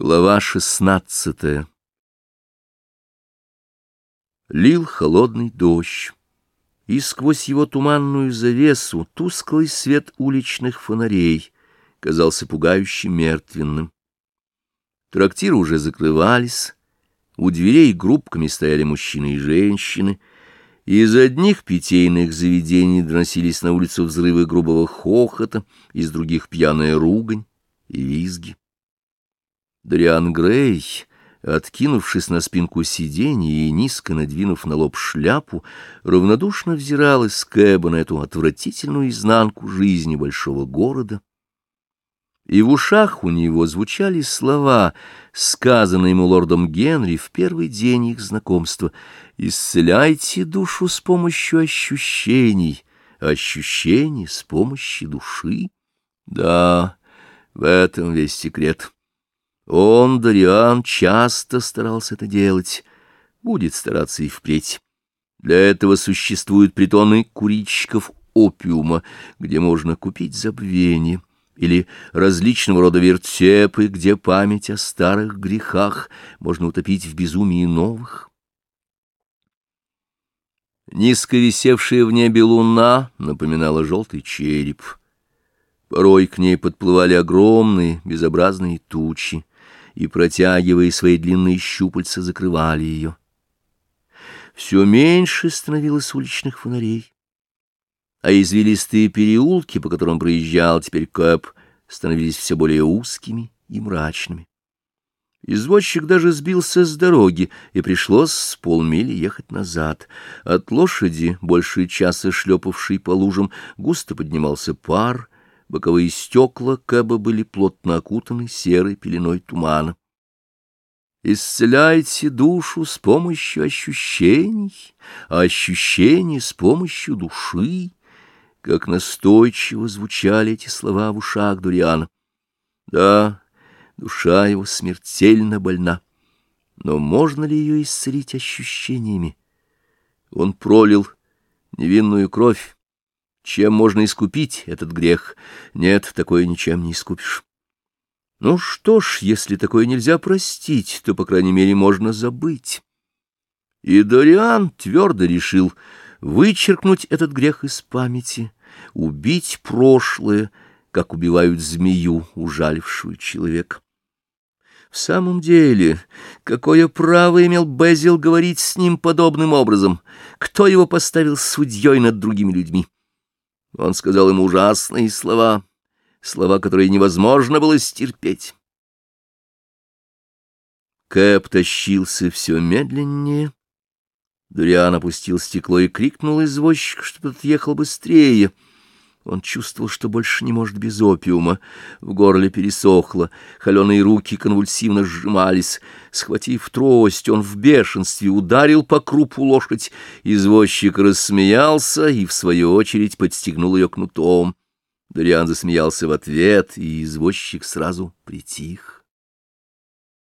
Глава шестнадцатая Лил холодный дождь, и сквозь его туманную завесу тусклый свет уличных фонарей казался пугающе мертвенным. Трактиры уже закрывались, у дверей группками стояли мужчины и женщины, и из одних питейных заведений доносились на улицу взрывы грубого хохота, из других пьяная ругань и визги. Дориан Грей, откинувшись на спинку сиденья и низко надвинув на лоб шляпу, равнодушно взирал из кэба на эту отвратительную изнанку жизни большого города. И в ушах у него звучали слова, сказанные ему лордом Генри в первый день их знакомства. «Исцеляйте душу с помощью ощущений, ощущений с помощью души». Да, в этом весь секрет. Он, Дариан, часто старался это делать, будет стараться и впредь. Для этого существуют притоны курильщиков опиума, где можно купить забвение, или различного рода вертепы, где память о старых грехах можно утопить в безумии новых. Низко висевшая в небе луна напоминала желтый череп. Порой к ней подплывали огромные безобразные тучи и, протягивая свои длинные щупальца, закрывали ее. Все меньше становилось уличных фонарей, а извилистые переулки, по которым проезжал теперь Кэп, становились все более узкими и мрачными. Извозчик даже сбился с дороги, и пришлось с полмили ехать назад. От лошади, больше часа шлепавшей по лужам, густо поднимался пар — боковые стекла Кэба были плотно окутаны серой пеленой тумана. Исцеляйте душу с помощью ощущений, а ощущения с помощью души. Как настойчиво звучали эти слова в ушах Дуриана. Да, душа его смертельно больна, но можно ли ее исцелить ощущениями? Он пролил невинную кровь, чем можно искупить этот грех? Нет, такое ничем не искупишь. Ну что ж, если такое нельзя простить, то, по крайней мере, можно забыть. И Дориан твердо решил вычеркнуть этот грех из памяти, убить прошлое, как убивают змею, ужалившую человека. В самом деле, какое право имел Безил говорить с ним подобным образом? Кто его поставил судьей над другими людьми? Он сказал ему ужасные слова, слова, которые невозможно было стерпеть. Кэп тащился все медленнее. Дуриан опустил стекло и крикнул извозчик, что тот ехал быстрее — он чувствовал, что больше не может без опиума. В горле пересохло, холеные руки конвульсивно сжимались. Схватив трость, он в бешенстве ударил по крупу лошадь. Извозчик рассмеялся и, в свою очередь, подстегнул ее кнутом. Дориан засмеялся в ответ, и извозчик сразу притих.